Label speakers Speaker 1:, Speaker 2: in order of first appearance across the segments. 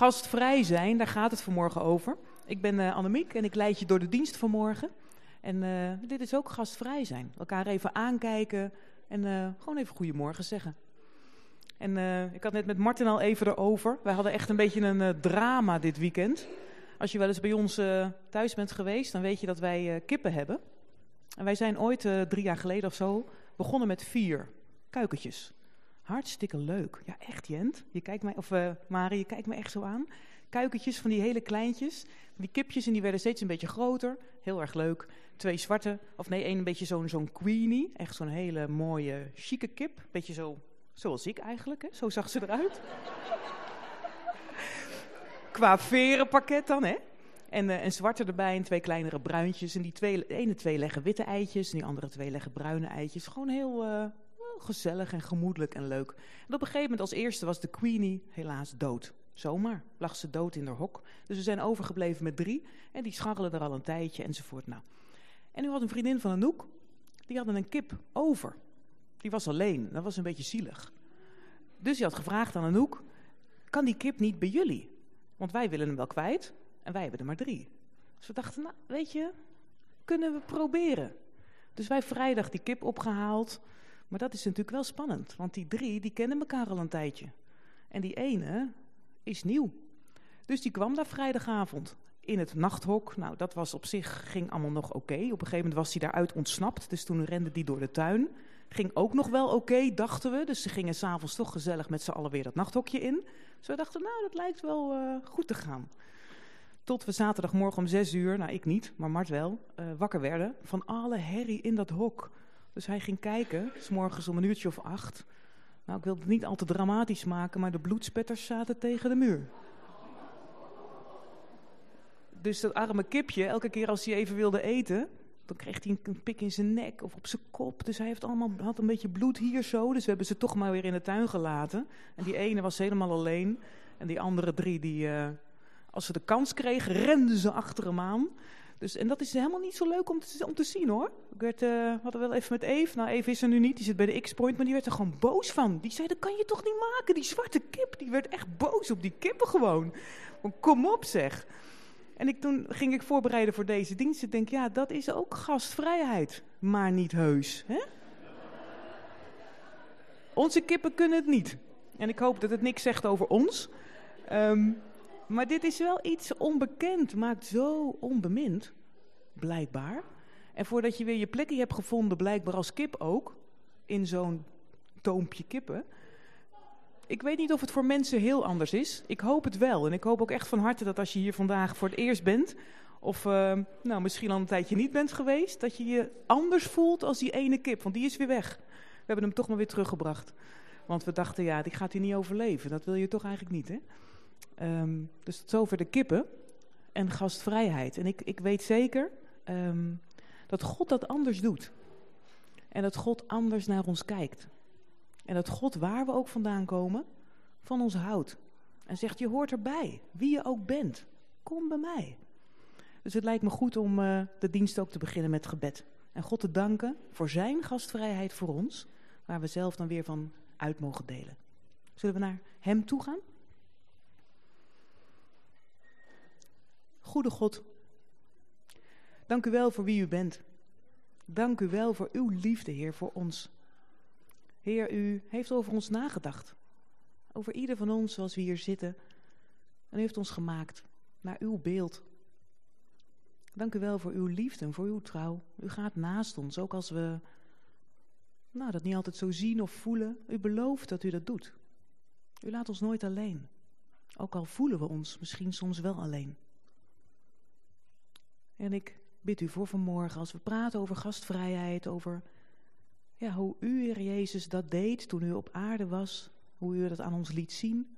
Speaker 1: Gastvrij zijn, daar gaat het vanmorgen over. Ik ben uh, Annemiek en ik leid je door de dienst vanmorgen. En uh, dit is ook gastvrij zijn. Elkaar even aankijken en uh, gewoon even goedemorgen zeggen. En ik had net met Martin al even erover. Wij hadden echt een beetje een drama dit weekend. Als je wel eens bij ons thuis bent geweest, dan weet je dat wij kippen hebben. En wij zijn ooit drie jaar geleden of zo begonnen met vier kuikentjes. Hartstikke leuk. Ja, echt Jent. Je kijkt mij, of uh, Marie, je kijkt me echt zo aan. Kuikentjes van die hele kleintjes. Die kipjes en die werden steeds een beetje groter. Heel erg leuk. Twee zwarte, of nee, één een beetje zo'n queenie. Echt zo'n hele mooie, chique kip. Beetje zo, zoals ik eigenlijk, hè? Zo zag ze eruit. Qua verenpakket dan, hè? En uh, een zwarte erbij en twee kleinere bruintjes. En die twee, ene twee leggen witte eitjes en die andere twee leggen bruine eitjes. Gewoon heel, uh, gezellig en gemoedelijk en leuk. En op een gegeven moment als eerste was de Queenie helaas dood. Zomaar lag ze dood in haar hok. Dus we zijn overgebleven met drie. En die scharrelen er al een tijdje enzovoort. Nou. En nu had een vriendin van Anouk, die hadden een kip over. Die was alleen, dat was een beetje zielig. Dus die had gevraagd aan Anouk, kan die kip niet bij jullie? Want wij willen hem wel kwijt en wij hebben er maar drie. Dus we dachten, nou weet je, kunnen we proberen. Dus wij vrijdag die kip opgehaald. Maar dat is natuurlijk wel spannend, want die drie die kennen elkaar al een tijdje. En die ene is nieuw. Dus die kwam daar vrijdagavond in het nachthok. Nou, dat was op zich, ging allemaal nog oké. Op een gegeven moment was hij daaruit ontsnapt, dus toen rende die door de tuin. Ging ook nog wel oké, dachten we. Dus ze gingen s'avonds toch gezellig met z'n allen weer dat nachthokje in. Dus we dachten, nou, dat lijkt wel uh, goed te gaan. Tot we zaterdagmorgen om zes uur, nou ik niet, maar Mart wel, uh, wakker werden van alle herrie in dat hok. Dus hij ging kijken, s morgens om een uurtje of acht. Nou, ik wilde het niet al te dramatisch maken, maar de bloedspetters zaten tegen de muur. Dus dat arme kipje, elke keer als hij even wilde eten, dan kreeg hij een pik in zijn nek of op zijn kop. Dus hij heeft allemaal, had een beetje bloed hier zo. Dus we hebben ze toch maar weer in de tuin gelaten. En die ene was helemaal alleen. En die andere drie, die, uh, als ze de kans kregen, renden ze achter hem aan. Dus, en dat is helemaal niet zo leuk om te, om te zien hoor. Ik werd, uh, wel even met Eve. Nou, Eve is er nu niet. Die zit bij de X-Point. Maar die werd er gewoon boos van. Die zei, dat kan je toch niet maken? Die zwarte kip. Die werd echt boos op die kippen gewoon. Kom op zeg. En ik, toen ging ik voorbereiden voor deze dienst. Ik denk, ja, dat is ook gastvrijheid. Maar niet heus. Hè? Onze kippen kunnen het niet. En ik hoop dat het niks zegt over ons. Um, maar dit is wel iets onbekend, maakt zo onbemind, blijkbaar. En voordat je weer je plekje hebt gevonden, blijkbaar als kip ook, in zo'n toompje kippen. Ik weet niet of het voor mensen heel anders is. Ik hoop het wel. En ik hoop ook echt van harte dat als je hier vandaag voor het eerst bent, of uh, nou, misschien al een tijdje niet bent geweest, dat je je anders voelt als die ene kip. Want die is weer weg. We hebben hem toch maar weer teruggebracht. Want we dachten, ja, die gaat hier niet overleven. Dat wil je toch eigenlijk niet, hè? Um, dus tot zover de kippen en gastvrijheid. En ik, ik weet zeker um, dat God dat anders doet. En dat God anders naar ons kijkt. En dat God, waar we ook vandaan komen, van ons houdt. En zegt, je hoort erbij, wie je ook bent. Kom bij mij. Dus het lijkt me goed om uh, de dienst ook te beginnen met gebed. En God te danken voor zijn gastvrijheid voor ons, waar we zelf dan weer van uit mogen delen. Zullen we naar hem toe gaan? Goede God, dank u wel voor wie u bent. Dank u wel voor uw liefde, Heer, voor ons. Heer, u heeft over ons nagedacht. Over ieder van ons zoals we hier zitten. En u heeft ons gemaakt naar uw beeld. Dank u wel voor uw liefde en voor uw trouw. U gaat naast ons, ook als we nou, dat niet altijd zo zien of voelen. U belooft dat u dat doet. U laat ons nooit alleen. Ook al voelen we ons misschien soms wel alleen. En ik bid u voor vanmorgen, als we praten over gastvrijheid, over ja, hoe u, Heer Jezus, dat deed toen u op aarde was, hoe u dat aan ons liet zien.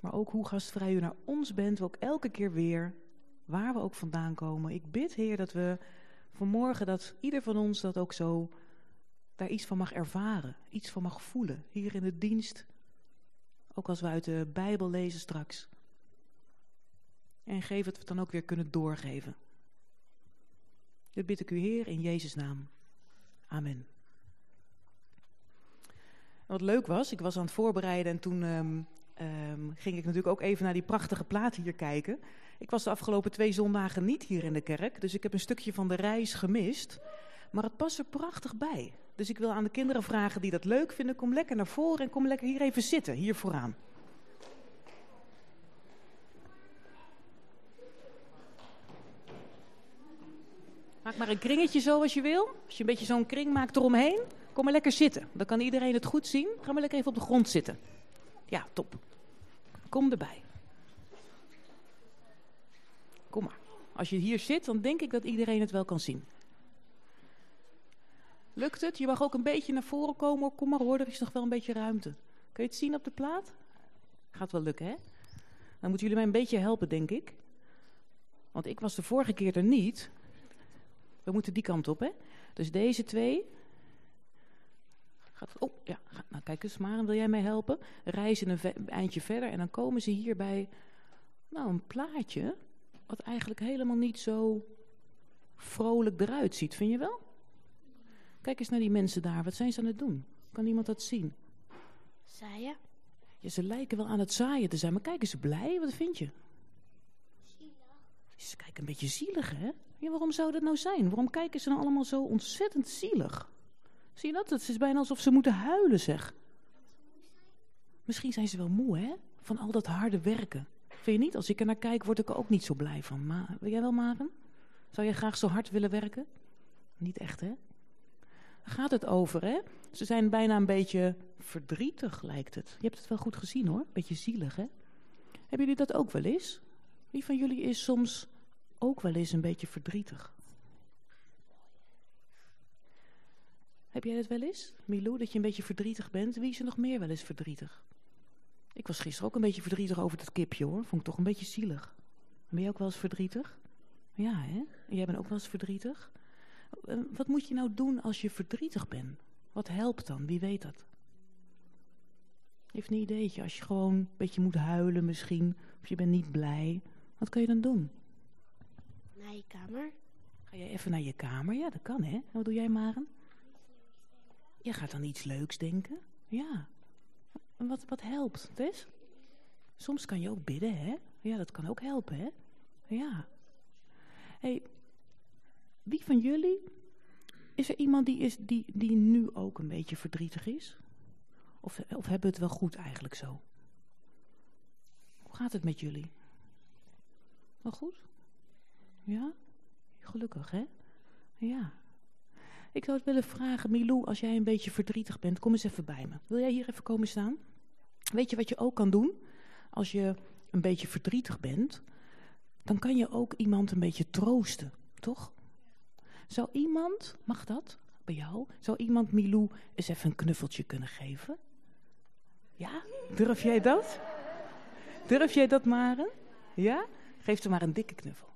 Speaker 1: Maar ook hoe gastvrij u naar ons bent, ook elke keer weer, waar we ook vandaan komen. Ik bid, Heer, dat we vanmorgen, dat ieder van ons dat ook zo daar iets van mag ervaren, iets van mag voelen, hier in de dienst. Ook als we uit de Bijbel lezen straks. En geef het we dan ook weer kunnen doorgeven. Dit bid ik u Heer in Jezus naam. Amen. Wat leuk was, ik was aan het voorbereiden en toen um, ehm, ging ik natuurlijk ook even naar die prachtige plaat hier kijken. Ik was de afgelopen twee zondagen niet hier in de kerk, dus ik heb een stukje van de reis gemist. Maar het past er prachtig bij. Dus ik wil aan de kinderen vragen die dat leuk vinden, kom lekker naar voren en kom lekker hier even zitten, hier vooraan. Maak maar een kringetje zo als je wil. Als je een beetje zo'n kring maakt eromheen, kom maar lekker zitten. Dan kan iedereen het goed zien. Ga maar lekker even op de grond zitten. Ja, top. Kom erbij. Kom maar. Als je hier zit, dan denk ik dat iedereen het wel kan zien. Lukt het? Je mag ook een beetje naar voren komen. Kom maar hoor, er is nog wel een beetje ruimte. Kun je het zien op de plaat? Gaat wel lukken, hè? Dan moeten jullie mij een beetje helpen, denk ik. Want ik was de vorige keer er niet. We moeten die kant op, hè? Dus deze twee. Gaat, oh, ja. Nou, kijk eens, Maren, wil jij mij helpen? Reizen een eindje verder en dan komen ze hier bij... Nou, een plaatje wat eigenlijk helemaal niet zo vrolijk eruit ziet. Vind je wel? Kijk eens naar die mensen daar. Wat zijn ze aan het doen? Kan iemand dat zien?
Speaker 2: Zaaien.
Speaker 1: Ja, ze lijken wel aan het zaaien te zijn. Maar kijk eens blij. Wat vind je? Ze kijken een beetje zielig, hè? Ja, waarom zou dat nou zijn? Waarom kijken ze nou allemaal zo ontzettend zielig? Zie je dat? Het is bijna alsof ze moeten huilen, zeg. Misschien zijn ze wel moe, hè? Van al dat harde werken. Vind je niet? Als ik er naar kijk, word ik er ook niet zo blij van. Maar, wil jij wel, Maren? Zou jij graag zo hard willen werken? Niet echt, hè? Daar gaat het over, hè? Ze zijn bijna een beetje verdrietig, lijkt het. Je hebt het wel goed gezien, hoor. Beetje zielig, hè? Hebben jullie dat ook wel eens? Wie van jullie is soms ook wel eens een beetje verdrietig? Heb jij dat wel eens, Milou, dat je een beetje verdrietig bent? Wie is er nog meer wel eens verdrietig? Ik was gisteren ook een beetje verdrietig over dat kipje, hoor. Vond ik toch een beetje zielig. Ben je ook wel eens verdrietig? Ja, hè? jij bent ook wel eens verdrietig? Eh, wat moet je nou doen als je verdrietig bent? Wat helpt dan? Wie weet dat? Heeft een ideetje. Als je gewoon een beetje moet huilen misschien. Of je bent niet blij. Wat kan je dan doen?
Speaker 2: Naar je kamer.
Speaker 1: Ga jij even naar je kamer? Ja, dat kan hè. Wat doe jij Maren? Je gaat dan iets leuks denken. Ja. En wat, wat helpt, Tess? Soms kan je ook bidden, hè? Ja, dat kan ook helpen, hè? Ja. hey, wie van jullie... Is er iemand die, is, die, die nu ook een beetje verdrietig is? Of, of hebben we het wel goed eigenlijk zo? Hoe gaat het met jullie? Wel goed? Ja? Gelukkig, hè? Ja. Ik zou het willen vragen, Milou, als jij een beetje verdrietig bent, kom eens even bij me. Wil jij hier even komen staan? Weet je wat je ook kan doen? Als je een beetje verdrietig bent, dan kan je ook iemand een beetje troosten, toch? Zou iemand, mag dat bij jou, zou iemand Milou eens even een knuffeltje kunnen geven? Ja? Durf jij dat? Durf jij dat, Maren? Ja? Geef er maar een dikke knuffel.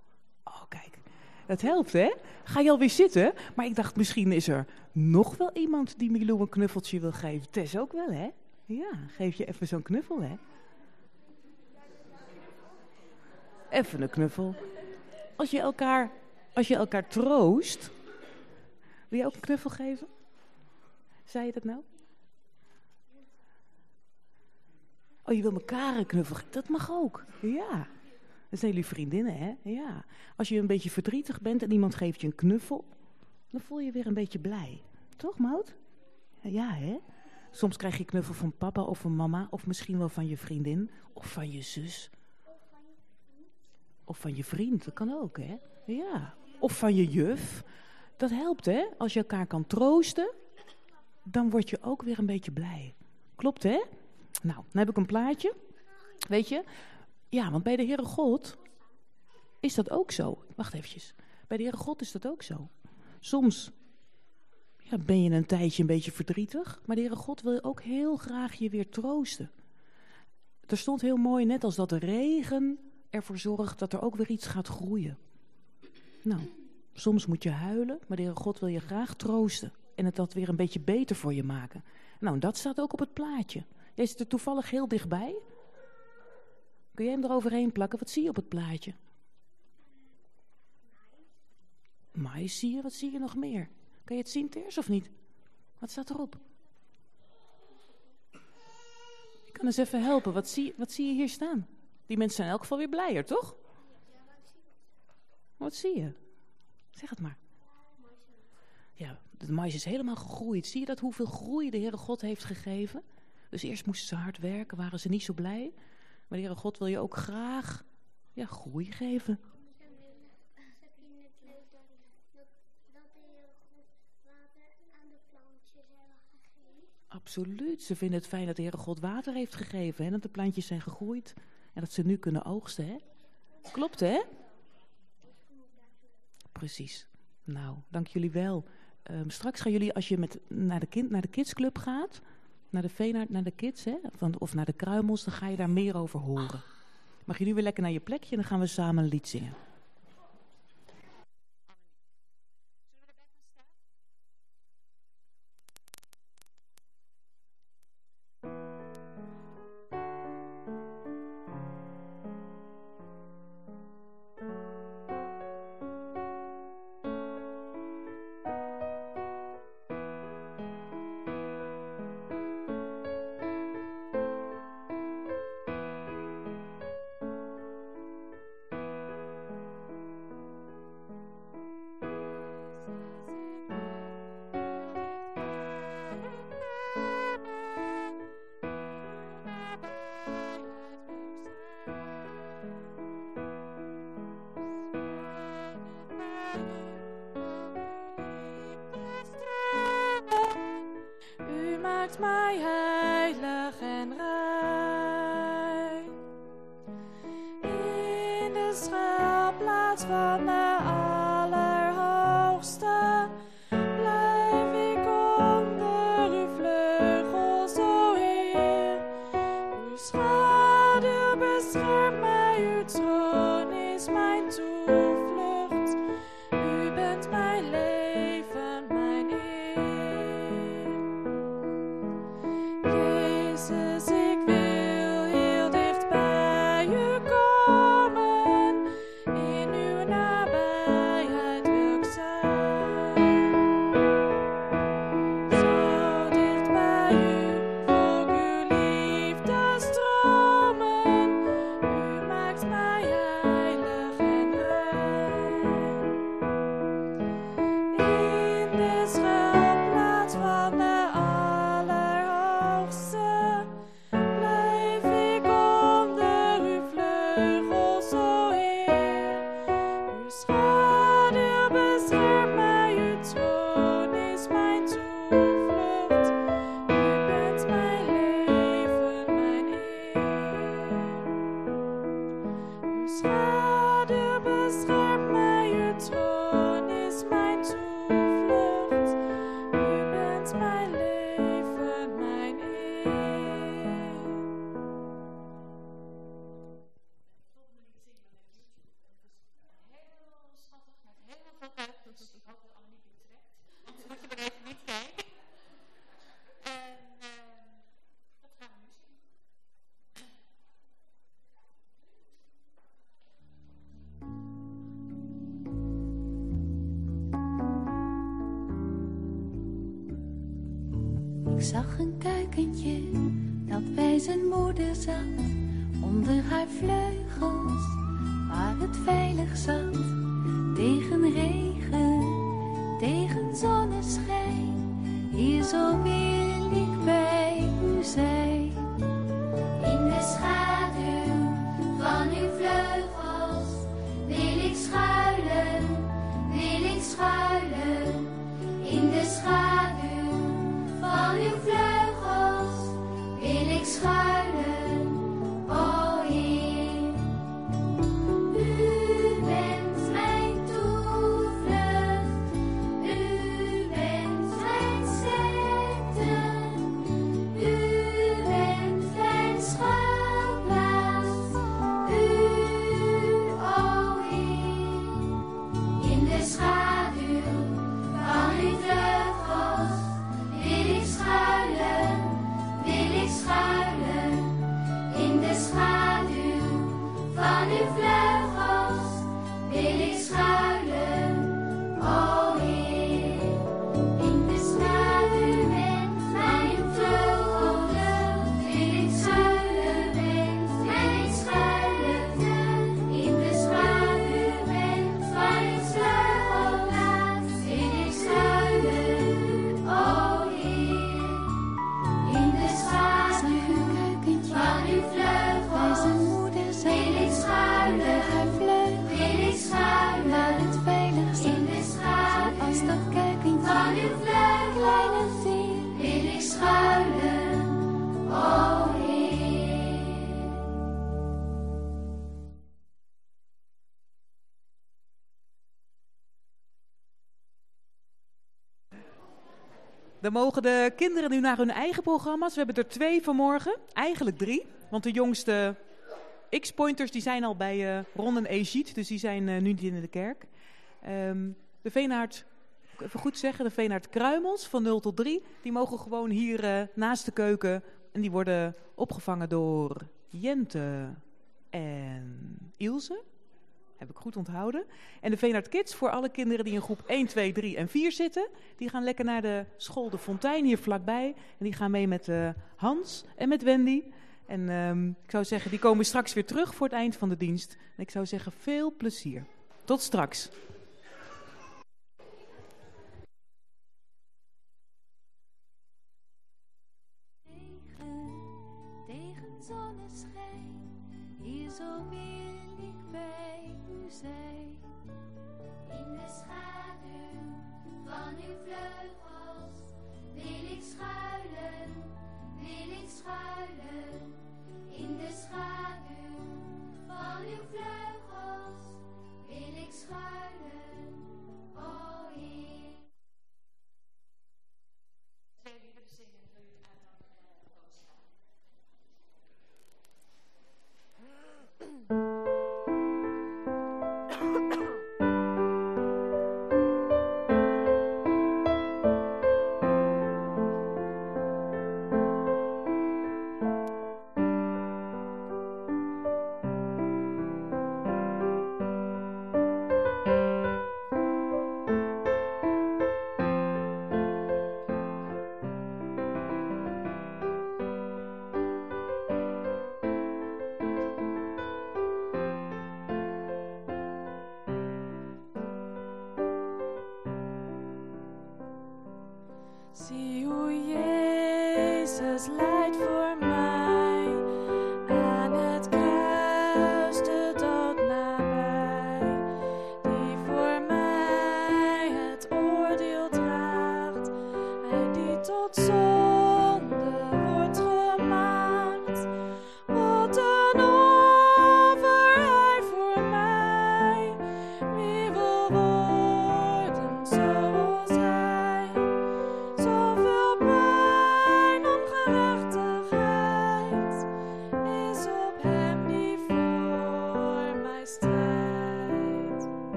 Speaker 1: Oh, kijk. Dat helpt, hè? Ga je alweer zitten? Maar ik dacht, misschien is er nog wel iemand die Milou een knuffeltje wil geven. Tess ook wel, hè? Ja, geef je even zo'n knuffel, hè? Even een knuffel. Als je elkaar, als je elkaar troost... Wil je ook een knuffel geven? Zei je dat nou? Oh, je wil elkaar een knuffel geven? Dat mag ook. Ja. Dat zijn jullie vriendinnen, hè? Ja. Als je een beetje verdrietig bent en iemand geeft je een knuffel... dan voel je weer een beetje blij. Toch, Mout? Ja, hè? Soms krijg je knuffel van papa of van mama... of misschien wel van je vriendin of van je zus. Of van je vriend, dat kan ook, hè? Ja. Of van je juf. Dat helpt, hè? Als je elkaar kan troosten... dan word je ook weer een beetje blij. Klopt, hè? Nou, dan heb ik een plaatje. Weet je, ja, want bij de Heere God is dat ook zo. Wacht eventjes. Bij de Heere God is dat ook zo. Soms ja, ben je een tijdje een beetje verdrietig, maar de Heere God wil ook heel graag je weer troosten. Er stond heel mooi, net als dat de regen ervoor zorgt dat er ook weer iets gaat groeien. Nou, soms moet je huilen, maar de Heere God wil je graag troosten. En het dat weer een beetje beter voor je maken. Nou, dat staat ook op het plaatje. Jij zit er toevallig heel dichtbij. Kun jij hem eroverheen plakken? Wat zie je op het plaatje? Mais zie je? Wat zie je nog meer? Kan je het zien, Teers, of niet? Wat staat erop? Ik
Speaker 3: kan eens even helpen. Wat zie, wat zie je hier staan? Die mensen zijn elk geval weer blijer, toch? Wat zie je? Zeg het maar. Ja, de mais is helemaal gegroeid. Zie je dat hoeveel groei de Heere God heeft gegeven? Dus eerst moesten ze hard werken, waren ze niet zo blij. Maar Heere God wil je ook graag ja, groei geven. Absoluut. Ze vinden het fijn dat de Heere God water heeft gegeven. En dat de plantjes zijn gegroeid. En dat ze nu kunnen oogsten. Hè? Klopt, hè? Precies. Nou, dank jullie wel. Um, straks gaan jullie, als je met, naar, de kind, naar de kidsclub gaat... naar de Veenaard, naar de kids, hè, van, of naar de Kruimels... dan ga je daar meer over horen. Mag je nu weer lekker naar je plekje en dan gaan we samen een lied zingen.
Speaker 1: Mogen de kinderen nu naar hun eigen programma's. We hebben er twee vanmorgen, eigenlijk drie. Want de jongste X-pointers die zijn al bij uh, Ron en Egid, dus die zijn uh, nu niet in de kerk. Um, de Veenaard, even goed zeggen, de Veenaard Kruimels van 0 tot 3, die mogen gewoon hier uh, naast de keuken. En die worden opgevangen door Jente en Ilse. Heb ik goed onthouden. En de Veenaard Kids voor alle kinderen die in groep 1, 2, 3 en 4 zitten. Die gaan lekker naar de school De Fontein hier vlakbij. En die gaan mee met uh, Hans en met Wendy. En um, ik zou zeggen, die komen straks weer terug voor het eind van de dienst. En ik zou zeggen, veel plezier. Tot straks.
Speaker 4: Tegen zonneschijn, hier zo wil ik bij u zijn.
Speaker 5: In de schaduw van uw vleugels wil ik schuilen, wil ik schuilen. In de schaduw van uw vleugels wil ik schuilen, o Heer.
Speaker 3: Zie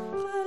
Speaker 3: 嗯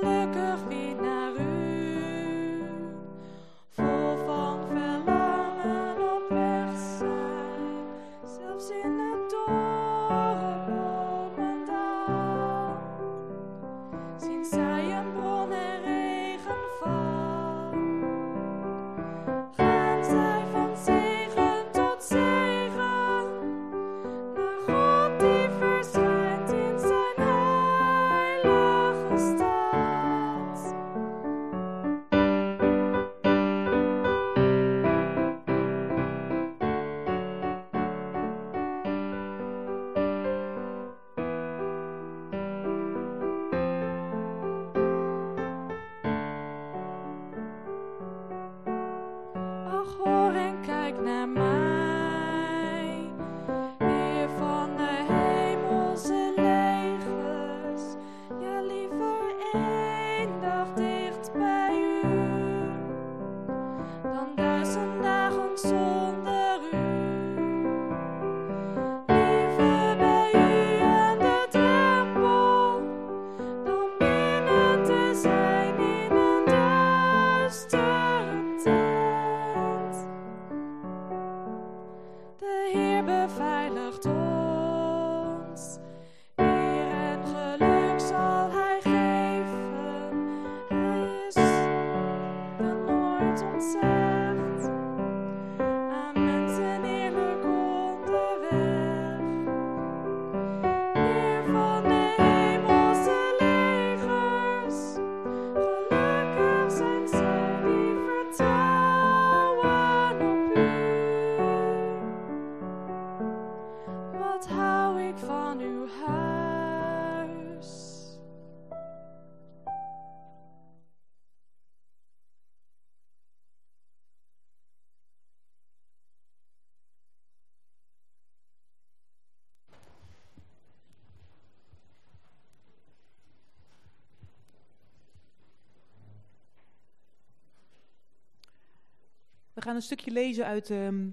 Speaker 3: gaan een
Speaker 1: stukje lezen uit ehm,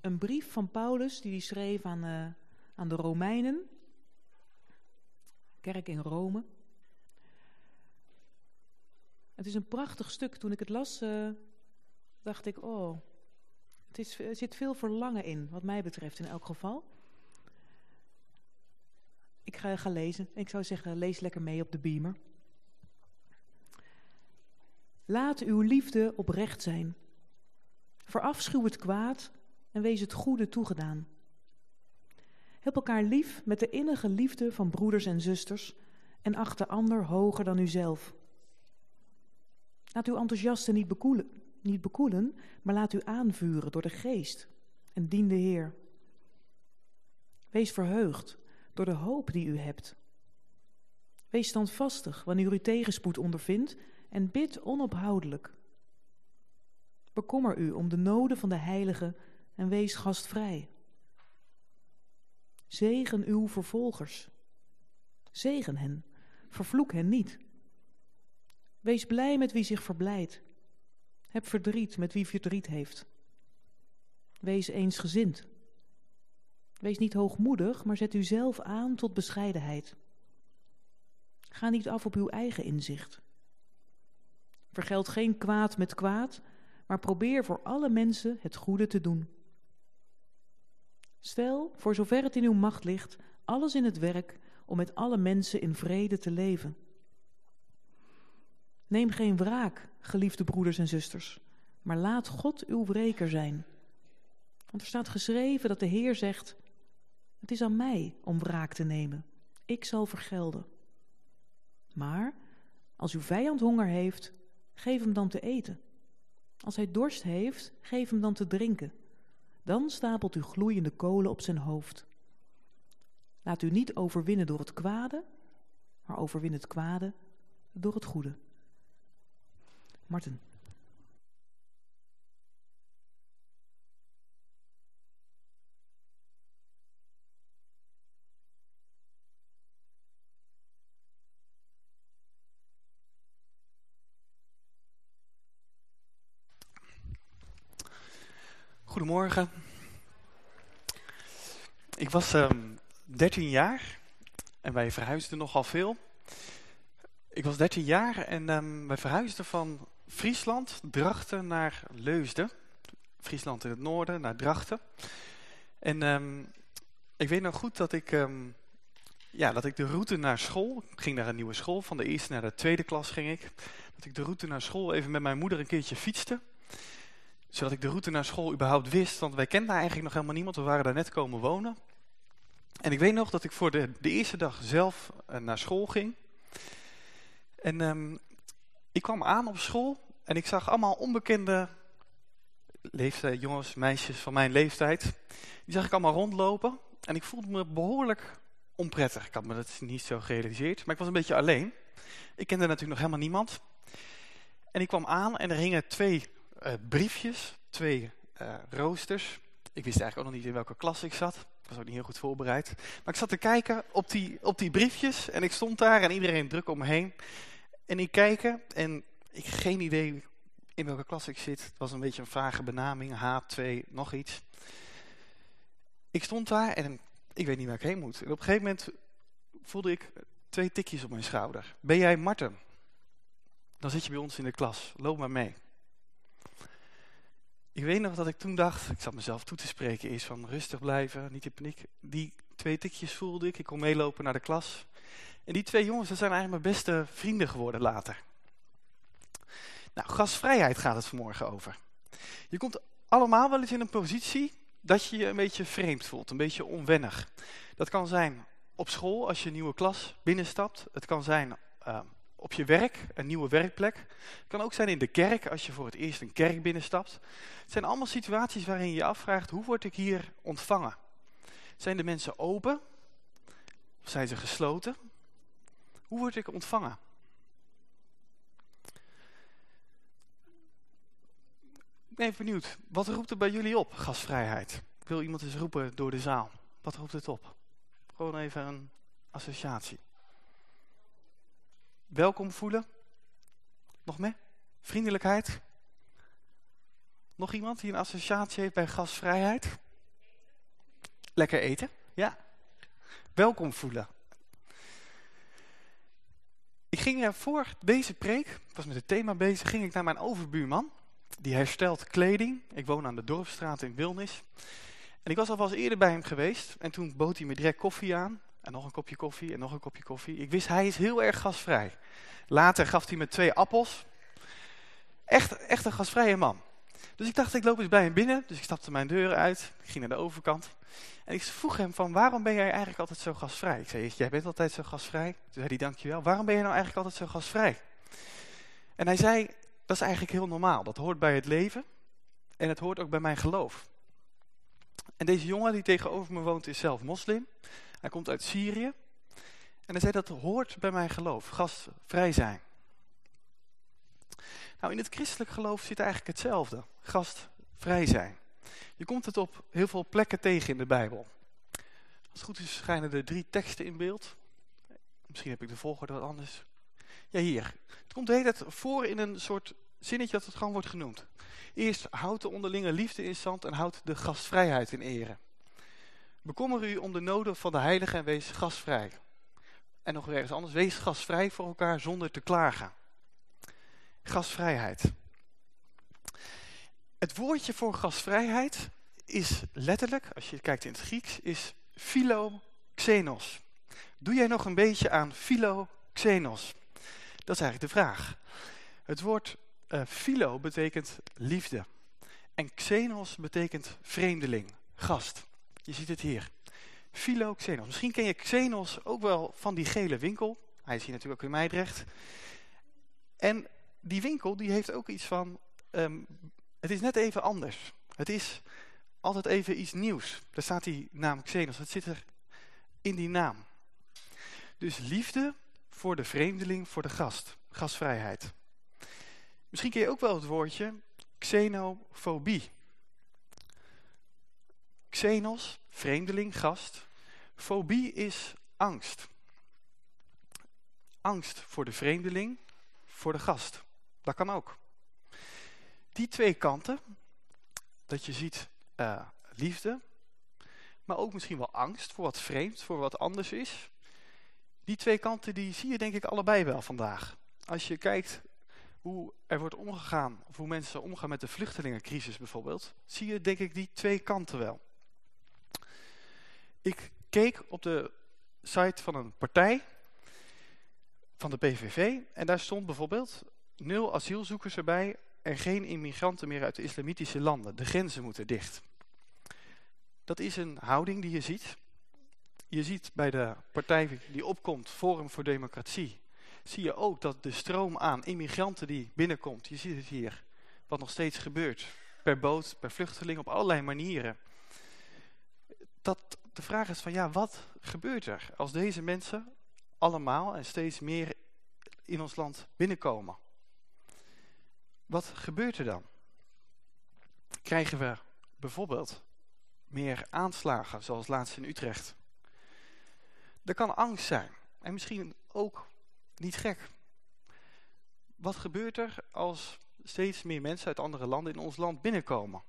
Speaker 1: een brief van Paulus die hij schreef aan, eh, aan de Romeinen. Kerk in Rome. Het is een prachtig stuk. Toen ik het las, eh, dacht ik, oh, het is, er zit veel verlangen in, wat mij betreft in elk geval. Ik ga, ga lezen. Ik zou zeggen, lees lekker mee op de beamer. Laat uw liefde oprecht zijn. Verafschuw het kwaad en wees het goede toegedaan. Heb elkaar lief met de innige liefde van broeders en zusters en acht de ander hoger dan uzelf. Laat uw enthousiasten niet bekoelen, niet bekoelen, maar laat u aanvuren door de geest en dien de Heer. Wees verheugd door de hoop die u hebt. Wees standvastig wanneer u tegenspoed ondervindt en bid onophoudelijk. Bekommer u om de noden van de heiligen en wees gastvrij. Zegen uw vervolgers. Zegen hen, vervloek hen niet. Wees blij met wie zich verblijdt. Heb verdriet met wie verdriet heeft. Wees eensgezind. Wees niet hoogmoedig, maar zet u zelf aan tot bescheidenheid. Ga niet af op uw eigen inzicht. Vergeld geen kwaad met kwaad, maar probeer voor alle mensen het goede te doen. Stel, voor zover het in uw macht ligt, alles in het werk om met alle mensen in vrede te leven. Neem geen wraak, geliefde broeders en zusters, maar laat God uw wreker zijn. Want er staat geschreven dat de Heer zegt: Het is aan mij om wraak te nemen. Ik zal vergelden. Maar als uw vijand honger heeft, geef hem dan te eten. Als hij dorst heeft, geef hem dan te drinken. Dan stapelt u gloeiende kolen op zijn hoofd. Laat u niet overwinnen door het kwade, maar overwin het kwade door het goede. Martin.
Speaker 6: Goedemorgen. Ik was ehm 13 jaar en wij verhuisden nogal veel. Ik was 13 jaar en ehm, wij verhuisden van Friesland, Drachten naar Leusden. Friesland in het noorden, naar Drachten. En ehm, ik weet nog goed dat ik, ehm, ja, dat ik de route naar school, ik ging naar een nieuwe school, van de eerste naar de tweede klas ging ik. Dat ik de route naar school even met mijn moeder een keertje fietste zodat ik de route naar school überhaupt wist. Want wij kenden eigenlijk nog helemaal niemand. We waren daar net komen wonen. En ik weet nog dat ik voor de, de eerste dag zelf eh, naar school ging. En ehm, ik kwam aan op school. En ik zag allemaal onbekende leeftijd, jongens, meisjes van mijn leeftijd. Die zag ik allemaal rondlopen. En ik voelde me behoorlijk onprettig. Ik had me dat niet zo gerealiseerd. Maar ik was een beetje alleen. Ik kende natuurlijk nog helemaal niemand. En ik kwam aan en er hingen twee eh, briefjes, twee eh, roosters. Ik wist eigenlijk ook nog niet in welke klas ik zat. Ik was ook niet heel goed voorbereid. Maar ik zat te kijken op die, op die briefjes en ik stond daar en iedereen druk om me heen. En ik kijken en ik geen idee in welke klas ik zit. Het was een beetje een vage benaming, H2, nog iets. Ik stond daar en ik weet niet waar ik heen moet. En op een gegeven moment voelde ik twee tikjes op mijn schouder. Ben jij Marten? Dan zit je bij ons in de klas. Loop maar mee. Ik weet nog dat ik toen dacht, ik zat mezelf toe te spreken eerst van rustig blijven, niet in paniek. Die twee tikjes voelde ik, ik kon meelopen naar de klas. En die twee jongens, dat zijn eigenlijk mijn beste vrienden geworden later. Nou, gasvrijheid gaat het vanmorgen over. Je komt allemaal wel eens in een positie dat je je een beetje vreemd voelt, een beetje onwennig. Dat kan zijn op school als je een nieuwe klas binnenstapt. Het kan zijn uh, op je werk, een nieuwe werkplek. Het kan ook zijn in de kerk, als je voor het eerst een kerk binnenstapt. Het zijn allemaal situaties waarin je je afvraagt, hoe word ik hier ontvangen? Zijn de mensen open? Of zijn ze gesloten? Hoe word ik ontvangen? Ik ben even benieuwd, wat roept er bij jullie op, gasvrijheid? Wil iemand eens roepen door de zaal? Wat roept het op? Gewoon even een associatie. Welkom voelen? Nog meer? Vriendelijkheid? Nog iemand die een associatie heeft bij gasvrijheid? Lekker eten? Ja. Welkom voelen. Ik ging er voor deze preek, ik was met het thema bezig, ging ik naar mijn overbuurman. Die herstelt kleding. Ik woon aan de Dorpstraat in Wilnis. En ik was alvast eerder bij hem geweest. En toen bood hij me direct koffie aan. En nog een kopje koffie en nog een kopje koffie. Ik wist, hij is heel erg gasvrij. Later gaf hij me twee appels. Echt, echt een gasvrije man. Dus ik dacht, ik loop eens bij hem binnen. Dus ik stapte mijn deur uit. Ik ging naar de overkant. En ik vroeg hem van, waarom ben jij eigenlijk altijd zo gasvrij? Ik zei, jij bent altijd zo gasvrij. Toen zei hij, dankjewel. Waarom ben je nou eigenlijk altijd zo gasvrij? En hij zei, dat is eigenlijk heel normaal. Dat hoort bij het leven. En het hoort ook bij mijn geloof. En deze jongen die tegenover me woont is zelf moslim. Hij komt uit Syrië. En hij zei dat hoort bij mijn geloof, gastvrij zijn. Nou, in het christelijk geloof zit eigenlijk hetzelfde, gastvrij zijn. Je komt het op heel veel plekken tegen in de Bijbel. Als het goed is schijnen er drie teksten in beeld. Misschien heb ik de volgorde wat anders. Ja, hier. Het komt de hele voor in een soort zinnetje dat het gewoon wordt genoemd. Eerst houd de onderlinge liefde in stand en houd de gastvrijheid in ere. Bekommer u om de noden van de heilige en wees gastvrij. En nog ergens anders, wees gastvrij voor elkaar zonder te klagen. Gastvrijheid. Het woordje voor gastvrijheid is letterlijk, als je kijkt in het Grieks, is philoxenos. Doe jij nog een beetje aan philoxenos? Dat is eigenlijk de vraag. Het woord uh, philo betekent liefde. En xenos betekent vreemdeling, gast. Je ziet het hier. Philoxenos. Misschien ken je Xenos ook wel van die gele winkel. Hij is hier natuurlijk ook in Meidrecht. En die winkel die heeft ook iets van... Um, het is net even anders. Het is altijd even iets nieuws. Daar staat die naam Xenos. Het zit er in die naam. Dus liefde voor de vreemdeling, voor de gast. Gastvrijheid. Misschien ken je ook wel het woordje xenofobie. Xenos, vreemdeling, gast. Fobie is angst. Angst voor de vreemdeling, voor de gast. Dat kan ook. Die twee kanten, dat je ziet eh, liefde, maar ook misschien wel angst voor wat vreemd, voor wat anders is. Die twee kanten die zie je denk ik allebei wel vandaag. Als je kijkt hoe er wordt omgegaan, of hoe mensen omgaan met de vluchtelingencrisis bijvoorbeeld, zie je denk ik die twee kanten wel. Ik keek op de site van een partij, van de PVV, en daar stond bijvoorbeeld nul asielzoekers erbij en geen immigranten meer uit de islamitische landen. De grenzen moeten dicht. Dat is een houding die je ziet. Je ziet bij de partij die opkomt, Forum voor Democratie, zie je ook dat de stroom aan immigranten die binnenkomt, je ziet het hier, wat nog steeds gebeurt, per boot, per vluchteling, op allerlei manieren. Dat de vraag is van ja, wat gebeurt er als deze mensen allemaal en steeds meer in ons land binnenkomen? Wat gebeurt er dan? Krijgen we bijvoorbeeld meer aanslagen, zoals laatst in Utrecht? Er kan angst zijn en misschien ook niet gek. Wat gebeurt er als steeds meer mensen uit andere landen in ons land binnenkomen?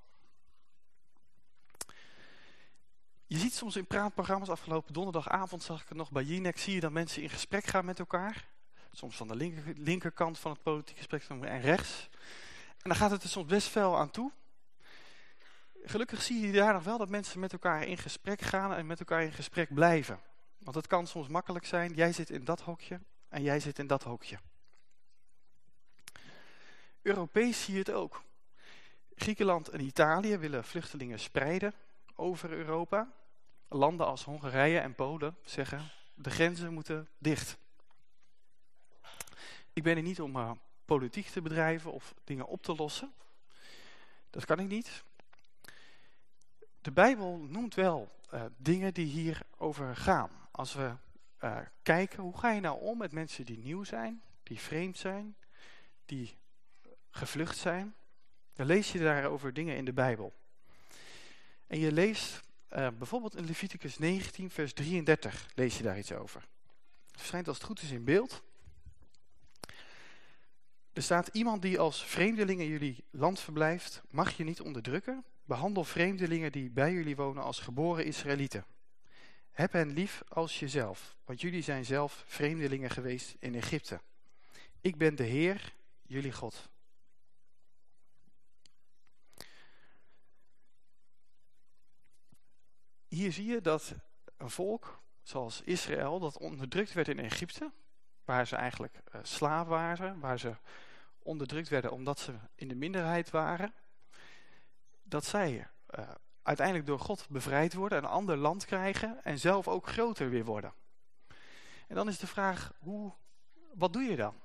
Speaker 6: Je ziet soms in praatprogramma's, afgelopen donderdagavond zag ik het nog bij Jinek, zie je dat mensen in gesprek gaan met elkaar. Soms van de linker, linkerkant van het politieke spectrum en rechts. En dan gaat het er soms best fel aan toe. Gelukkig zie je daar nog wel dat mensen met elkaar in gesprek gaan en met elkaar in gesprek blijven. Want het kan soms makkelijk zijn, jij zit in dat hokje en jij zit in dat hokje. Europees zie je het ook. Griekenland en Italië willen vluchtelingen spreiden over Europa. Landen als Hongarije en Polen zeggen, de grenzen moeten dicht. Ik ben er niet om uh, politiek te bedrijven of dingen op te lossen. Dat kan ik niet. De Bijbel noemt wel uh, dingen die hierover gaan. Als we uh, kijken, hoe ga je nou om met mensen die nieuw zijn, die vreemd zijn, die gevlucht zijn. Dan lees je daarover dingen in de Bijbel. En je leest uh, bijvoorbeeld in Leviticus 19 vers 33 lees je daar iets over. Het verschijnt als het goed is in beeld. Er staat iemand die als vreemdeling in jullie land verblijft, mag je niet onderdrukken. Behandel vreemdelingen die bij jullie wonen als geboren Israëlieten. Heb hen lief als jezelf, want jullie zijn zelf vreemdelingen geweest in Egypte. Ik ben de Heer, jullie God. Hier zie je dat een volk zoals Israël, dat onderdrukt werd in Egypte, waar ze eigenlijk uh, slaaf waren, waar ze onderdrukt werden omdat ze in de minderheid waren, dat zij uh, uiteindelijk door God bevrijd worden, een ander land krijgen en zelf ook groter weer worden. En dan is de vraag, hoe, wat doe je dan?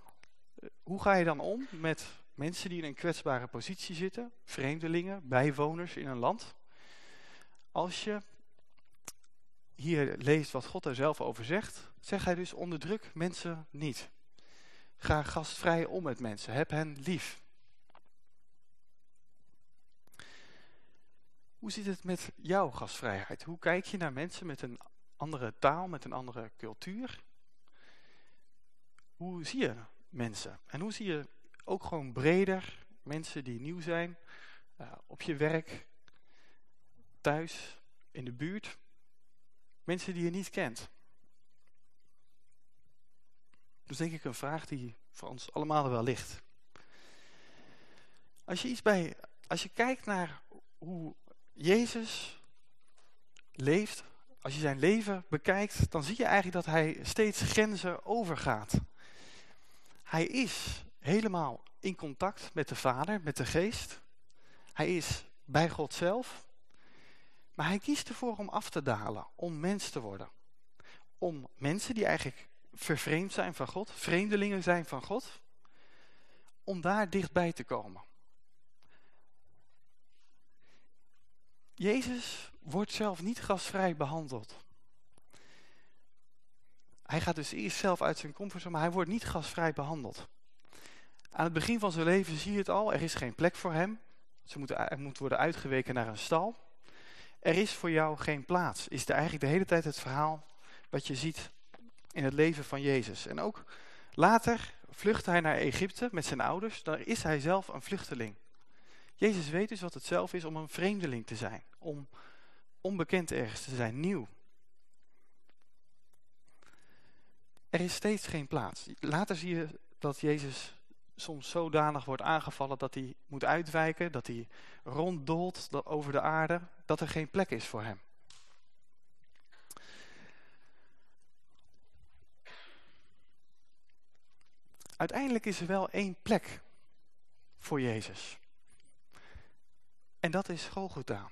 Speaker 6: Hoe ga je dan om met mensen die in een kwetsbare positie zitten, vreemdelingen, bijwoners in een land? Als je hier leest wat God er zelf over zegt, zegt hij dus onderdruk mensen niet. Ga gastvrij om met mensen, heb hen lief. Hoe zit het met jouw gastvrijheid? Hoe kijk je naar mensen met een andere taal, met een andere cultuur? Hoe zie je mensen? En hoe zie je ook gewoon breder mensen die nieuw zijn, uh, op je werk, thuis, in de buurt? Mensen die je niet kent. Dus denk ik een vraag die voor ons allemaal wel ligt. Als je iets bij, als je kijkt naar hoe Jezus leeft, als je zijn leven bekijkt, dan zie je eigenlijk dat hij steeds grenzen overgaat. Hij is helemaal in contact met de Vader, met de Geest. Hij is bij God zelf. Maar hij kiest ervoor om af te dalen, om mens te worden. Om mensen die eigenlijk vervreemd zijn van God, vreemdelingen zijn van God, om daar dichtbij te komen. Jezus wordt zelf niet gastvrij behandeld. Hij gaat dus eerst zelf uit zijn comfortzone, maar hij wordt niet gastvrij behandeld. Aan het begin van zijn leven zie je het al, er is geen plek voor hem. Ze moeten, hij moet worden uitgeweken naar een stal. Er is voor jou geen plaats, is er eigenlijk de hele tijd het verhaal wat je ziet in het leven van Jezus. En ook later vlucht hij naar Egypte met zijn ouders, daar is hij zelf een vluchteling. Jezus weet dus wat het zelf is om een vreemdeling te zijn. Om onbekend ergens te zijn, nieuw. Er is steeds geen plaats. Later zie je dat Jezus soms zodanig wordt aangevallen dat hij moet uitwijken, dat hij ronddolt over de aarde, dat er geen plek is voor hem. Uiteindelijk is er wel één plek voor Jezus. En dat is Golgotha.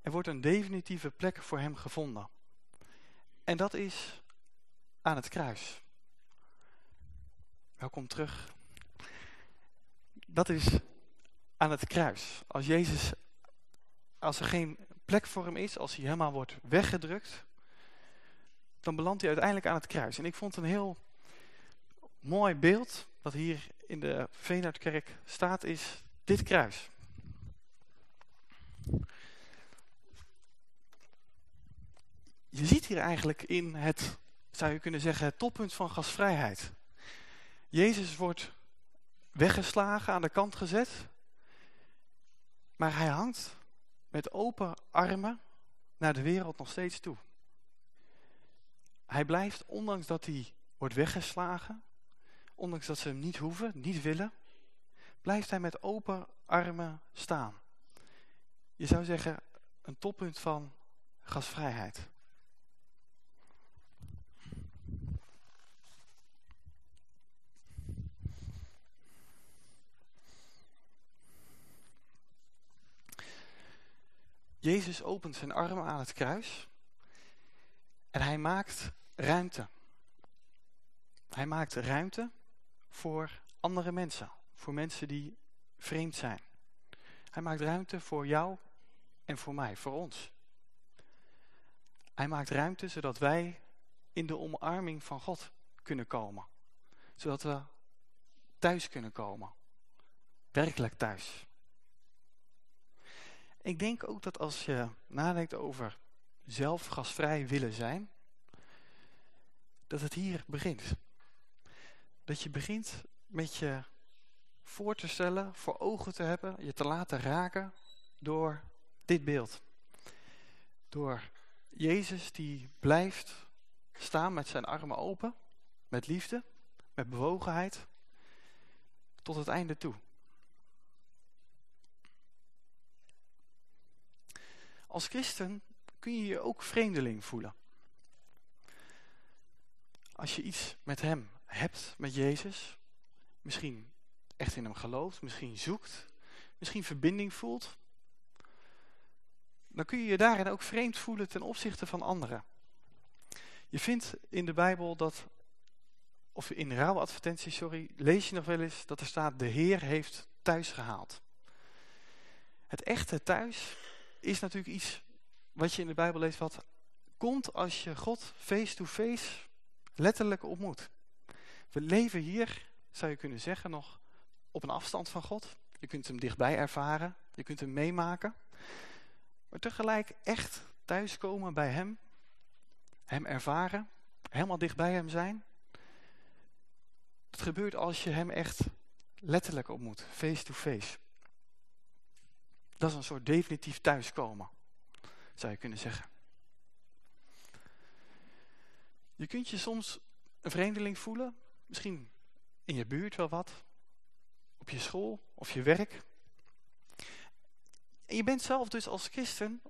Speaker 6: Er wordt een definitieve plek voor hem gevonden. En dat is aan het kruis. Welkom terug. Dat is aan het kruis. Als Jezus, als er geen plek voor hem is, als hij helemaal wordt weggedrukt, dan belandt hij uiteindelijk aan het kruis. En ik vond een heel mooi beeld dat hier in de Veenhardkerk staat, is dit kruis. Je ziet hier eigenlijk in het, zou je kunnen zeggen, het toppunt van gasvrijheid. Jezus wordt weggeslagen, aan de kant gezet. Maar hij hangt met open armen naar de wereld nog steeds toe. Hij blijft, ondanks dat hij wordt weggeslagen, ondanks dat ze hem niet hoeven, niet willen, blijft hij met open armen staan. Je zou zeggen, een toppunt van gasvrijheid. Jezus opent zijn armen aan het kruis en hij maakt ruimte. Hij maakt ruimte voor andere mensen, voor mensen die vreemd zijn. Hij maakt ruimte voor jou en voor mij, voor ons. Hij maakt ruimte zodat wij in de omarming van God kunnen komen. Zodat we thuis kunnen komen. Werkelijk thuis. Ik denk ook dat als je nadenkt over zelf gasvrij willen zijn, dat het hier begint. Dat je begint met je voor te stellen, voor ogen te hebben, je te laten raken door dit beeld. Door Jezus die blijft staan met zijn armen open, met liefde, met bewogenheid, tot het einde toe. Als christen kun je je ook vreemdeling voelen. Als je iets met hem hebt, met Jezus, misschien echt in hem gelooft, misschien zoekt, misschien verbinding voelt, dan kun je je daarin ook vreemd voelen ten opzichte van anderen. Je vindt in de Bijbel dat, of in de rouwadvertentie, sorry, lees je nog wel eens dat er staat, de Heer heeft thuis gehaald. Het echte thuis is natuurlijk iets wat je in de Bijbel leest, wat komt als je God face-to-face letterlijk ontmoet. We leven hier, zou je kunnen zeggen, nog op een afstand van God. Je kunt hem dichtbij ervaren, je kunt hem meemaken. Maar tegelijk echt thuiskomen bij hem, hem ervaren, helemaal dichtbij hem zijn. Dat gebeurt als je hem echt letterlijk ontmoet, face-to-face. Dat is een soort definitief thuiskomen, zou je kunnen zeggen. Je kunt je soms een vreemdeling voelen, misschien in je buurt wel wat, op je school of je werk. En je bent zelf dus als christen,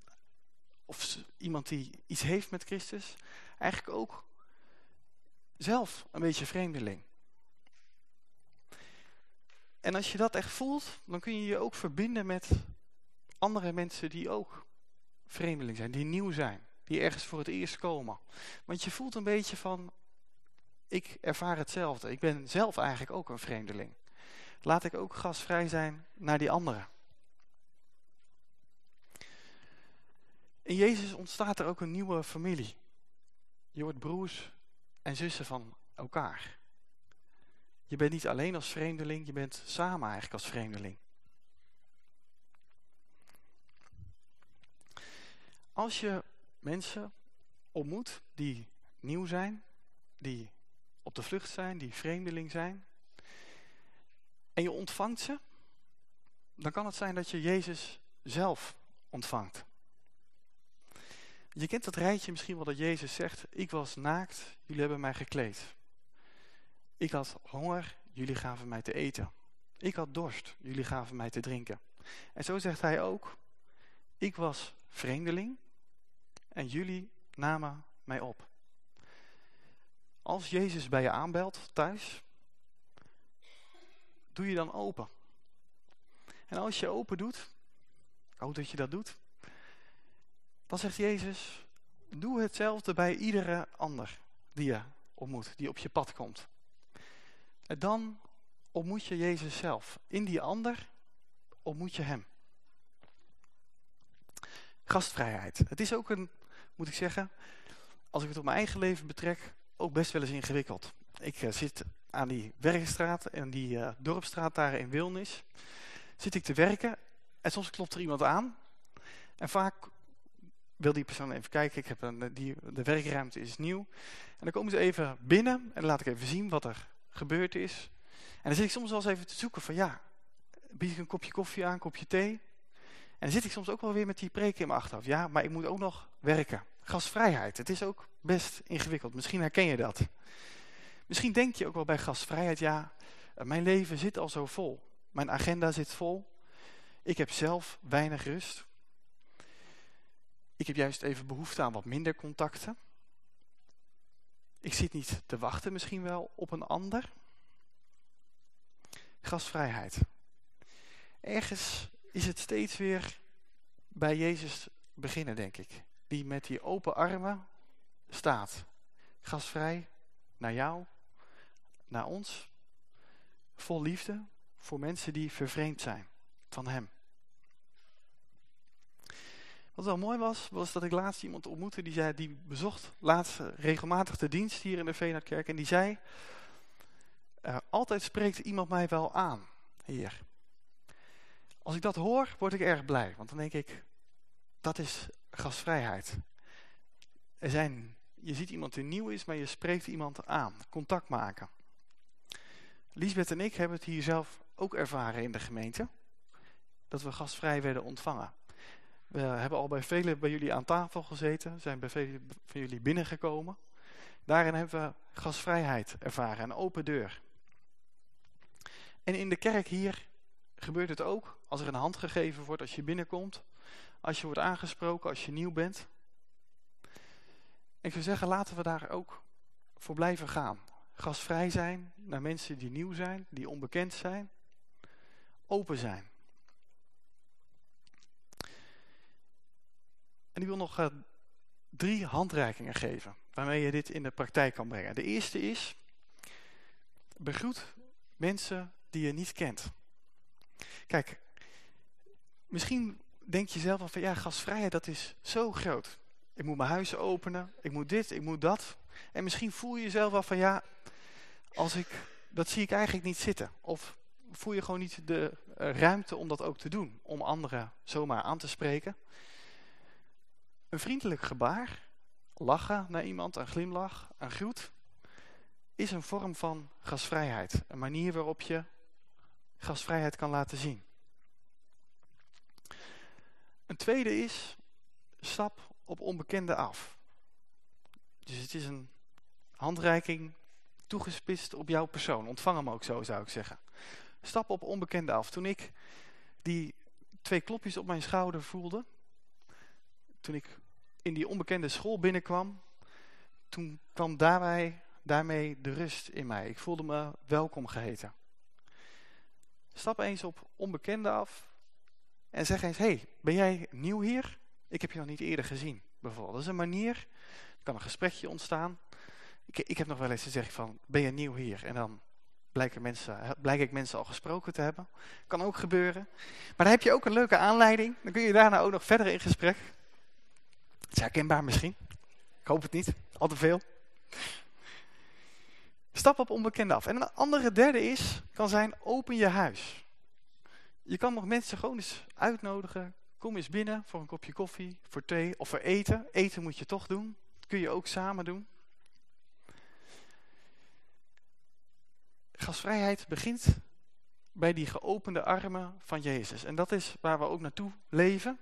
Speaker 6: of iemand die iets heeft met Christus, eigenlijk ook zelf een beetje vreemdeling. En als je dat echt voelt, dan kun je je ook verbinden met andere mensen die ook vreemdeling zijn, die nieuw zijn, die ergens voor het eerst komen. Want je voelt een beetje van, ik ervaar hetzelfde. Ik ben zelf eigenlijk ook een vreemdeling. Laat ik ook gasvrij zijn naar die anderen. In Jezus ontstaat er ook een nieuwe familie. Je wordt broers en zussen van elkaar. Je bent niet alleen als vreemdeling, je bent samen eigenlijk als vreemdeling. Als je mensen ontmoet die nieuw zijn, die op de vlucht zijn, die vreemdeling zijn, en je ontvangt ze, dan kan het zijn dat je Jezus zelf ontvangt. Je kent dat rijtje misschien wel dat Jezus zegt, ik was naakt, jullie hebben mij gekleed. Ik had honger, jullie gaven mij te eten. Ik had dorst, jullie gaven mij te drinken. En zo zegt hij ook, ik was vreemdeling en jullie namen mij op. Als Jezus bij je aanbelt thuis, doe je dan open. En als je open doet, ik hoop dat je dat doet, dan zegt Jezus, doe hetzelfde bij iedere ander die je ontmoet, die op je pad komt. En dan ontmoet je Jezus zelf. In die ander ontmoet je hem. Gastvrijheid. Het is ook een, moet ik zeggen, als ik het op mijn eigen leven betrek, ook best wel eens ingewikkeld. Ik uh, zit aan die werkstraat en die uh, dorpstraat daar in Wilnis. Zit ik te werken en soms klopt er iemand aan. En vaak wil die persoon even kijken. Ik heb een, die, de werkruimte is nieuw. En dan komen ze even binnen en dan laat ik even zien wat er gebeurd is. En dan zit ik soms wel eens even te zoeken van ja, bied ik een kopje koffie aan, een kopje thee. En dan zit ik soms ook wel weer met die preken in mijn achterhoofd. Ja, maar ik moet ook nog werken. Gasvrijheid, het is ook best ingewikkeld. Misschien herken je dat. Misschien denk je ook wel bij gasvrijheid, ja, mijn leven zit al zo vol. Mijn agenda zit vol. Ik heb zelf weinig rust. Ik heb juist even behoefte aan wat minder contacten. Ik zit niet te wachten misschien wel op een ander. Gasvrijheid. Ergens is het steeds weer bij Jezus beginnen, denk ik. Die met die open armen staat. Gasvrij naar jou, naar ons. Vol liefde voor mensen die vervreemd zijn van hem. Wat wel mooi was, was dat ik laatst iemand ontmoette die zei, die bezocht laatst regelmatig de dienst hier in de Veenhardkerk en die zei, uh, altijd spreekt iemand mij wel aan, heer. Als ik dat hoor, word ik erg blij, want dan denk ik, dat is gastvrijheid. Er zijn, je ziet iemand die nieuw is, maar je spreekt iemand aan, contact maken. Lisbeth en ik hebben het hier zelf ook ervaren in de gemeente, dat we gastvrij werden ontvangen. We hebben al bij velen bij jullie aan tafel gezeten, zijn bij velen van jullie binnengekomen. Daarin hebben we gasvrijheid ervaren, een open deur. En in de kerk hier gebeurt het ook, als er een hand gegeven wordt als je binnenkomt, als je wordt aangesproken, als je nieuw bent. Ik zou zeggen, laten we daar ook voor blijven gaan. Gasvrij zijn naar mensen die nieuw zijn, die onbekend zijn. Open zijn. En ik wil nog uh, drie handreikingen geven waarmee je dit in de praktijk kan brengen. De eerste is, begroet mensen die je niet kent. Kijk, misschien denk je zelf al van ja, gasvrijheid dat is zo groot. Ik moet mijn huis openen, ik moet dit, ik moet dat. En misschien voel je jezelf wel van ja, als ik, dat zie ik eigenlijk niet zitten. Of voel je gewoon niet de uh, ruimte om dat ook te doen. Om anderen zomaar aan te spreken. Een vriendelijk gebaar, lachen naar iemand, een glimlach, een groet, is een vorm van gasvrijheid. Een manier waarop je gasvrijheid kan laten zien. Een tweede is, stap op onbekende af. Dus het is een handreiking toegespitst op jouw persoon. Ontvang hem ook zo, zou ik zeggen. Stap op onbekende af. Toen ik die twee klopjes op mijn schouder voelde, toen ik in die onbekende school binnenkwam, toen kwam daarbij, daarmee de rust in mij. Ik voelde me welkom geheten. Stap eens op onbekende af en zeg eens, hey, ben jij nieuw hier? Ik heb je nog niet eerder gezien, bijvoorbeeld. Dat is een manier, er kan een gesprekje ontstaan. Ik, ik heb nog wel eens gezegd van, ben je nieuw hier? En dan blijken mensen, blijk ik mensen al gesproken te hebben. Kan ook gebeuren. Maar dan heb je ook een leuke aanleiding. Dan kun je daarna ook nog verder in gesprek. Het is herkenbaar misschien. Ik hoop het niet. Al te veel. Stap op onbekende af. En een andere derde is, kan zijn, open je huis. Je kan nog mensen gewoon eens uitnodigen. Kom eens binnen voor een kopje koffie, voor thee of voor eten. Eten moet je toch doen. Dat kun je ook samen doen. Gasvrijheid begint bij die geopende armen van Jezus. En dat is waar we ook naartoe leven.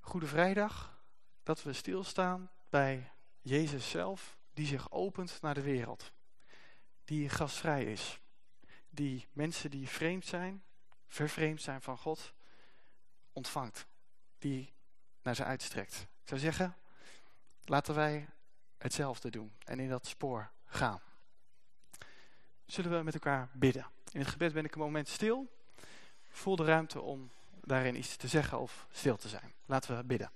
Speaker 6: Goede Vrijdag, dat we stilstaan bij Jezus zelf, die zich opent naar de wereld. Die gastvrij is. Die mensen die vreemd zijn, vervreemd zijn van God, ontvangt. Die naar ze uitstrekt. Ik zou zeggen, laten wij hetzelfde doen en in dat spoor gaan. Zullen we met elkaar bidden. In het gebed ben ik een moment stil. Voel de ruimte om daarin iets te zeggen of stil te zijn. Laten we bidden.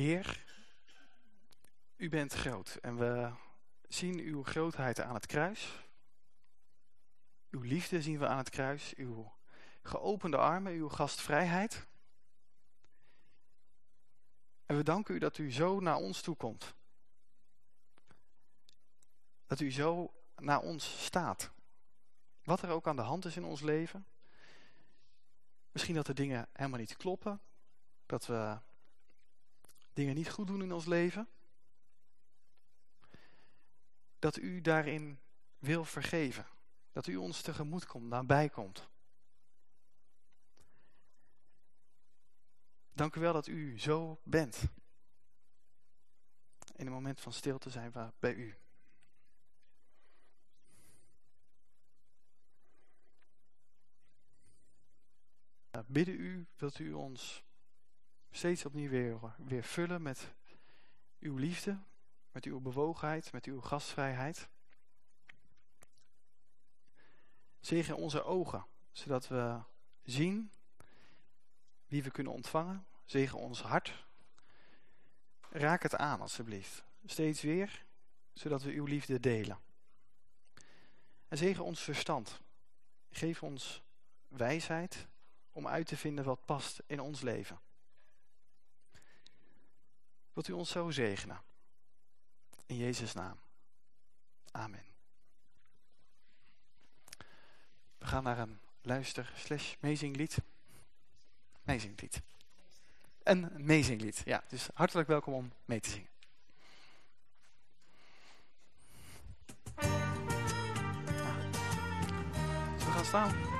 Speaker 6: Heer, u bent groot en we zien uw grootheid aan het kruis. Uw liefde zien we aan het kruis, uw geopende armen, uw gastvrijheid. En we danken u dat u zo naar ons toe komt. Dat u zo naar ons staat. Wat er ook aan de hand is in ons leven. Misschien dat de dingen helemaal niet kloppen. Dat we dingen niet goed doen in ons leven. Dat u daarin wil vergeven. Dat u ons tegemoet komt, nabij komt. Dank u wel dat u zo bent. In een moment van stilte zijn we bij u. Bidden u, wilt u ons steeds opnieuw weer, weer vullen met uw liefde, met uw bewogenheid, met uw gastvrijheid. Zegen onze ogen, zodat we zien wie we kunnen ontvangen. Zegen ons hart. Raak het aan, alstublieft. Steeds weer, zodat we uw liefde delen. En zegen ons verstand. Geef ons wijsheid om uit te vinden wat past in ons leven. Wilt u ons zo zegenen? In Jezus' naam. Amen. We gaan naar een luister slash amazing lied. Amazing lied. Een amazing lied, ja. Dus hartelijk welkom om mee te zingen. Dus we gaan staan.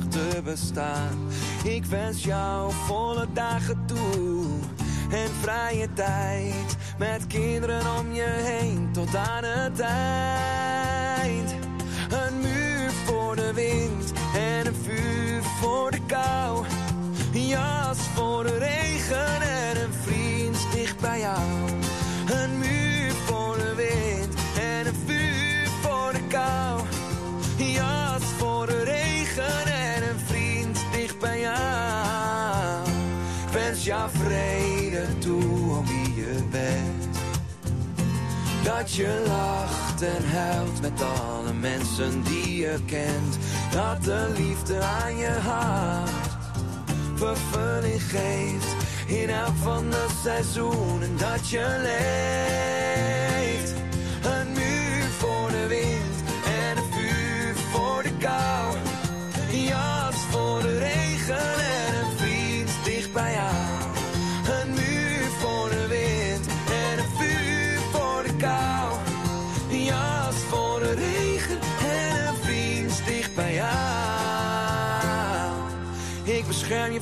Speaker 7: te bestaan. Ik wens jou volle dagen toe en vrije tijd. Met kinderen om je heen tot aan het eind. Een muur voor de wind en een vuur voor de kou. Jas voor de regen en een vriend dicht bij jou. Een muur voor de wind en een vuur voor de kou. Jou vrede toe om wie je bent. Dat je lacht en huilt met alle mensen die je kent. Dat de liefde aan je hart vervulling geeft. In elk van de seizoenen dat je leeft.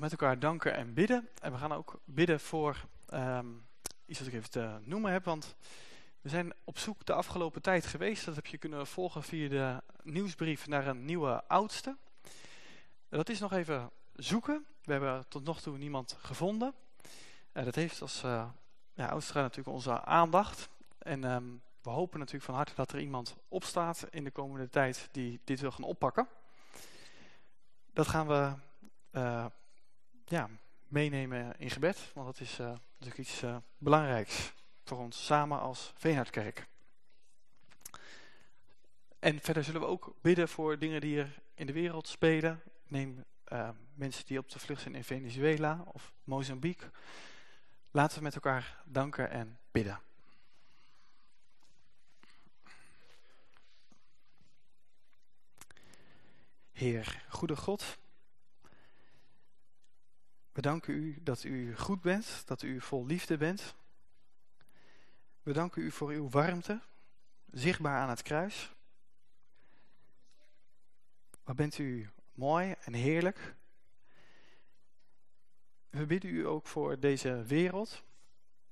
Speaker 6: Met elkaar danken en bidden. En we gaan ook bidden voor ehm, iets wat ik even te noemen heb. Want we zijn op zoek de afgelopen tijd geweest. Dat heb je kunnen volgen via de nieuwsbrief naar een nieuwe oudste. Dat is nog even zoeken. We hebben tot nog toe niemand gevonden. Uh, dat heeft als uh, ja, natuurlijk onze aandacht. En um, we hopen natuurlijk van harte dat er iemand opstaat in de komende tijd die dit wil gaan oppakken. Dat gaan we uh, ja, meenemen in gebed, want dat is uh, natuurlijk iets uh, belangrijks voor ons samen als Veenhardkerk. En verder zullen we ook bidden voor dingen die er in de wereld spelen. Neem mensen die op de vlucht zijn in Venezuela of Mozambique. Laten we met elkaar danken en bidden. Heer, goede God, we danken u dat u goed bent, dat u vol liefde bent. We danken u voor uw warmte, zichtbaar aan het kruis. Wat bent u mooi en heerlijk. We bidden u ook voor deze wereld.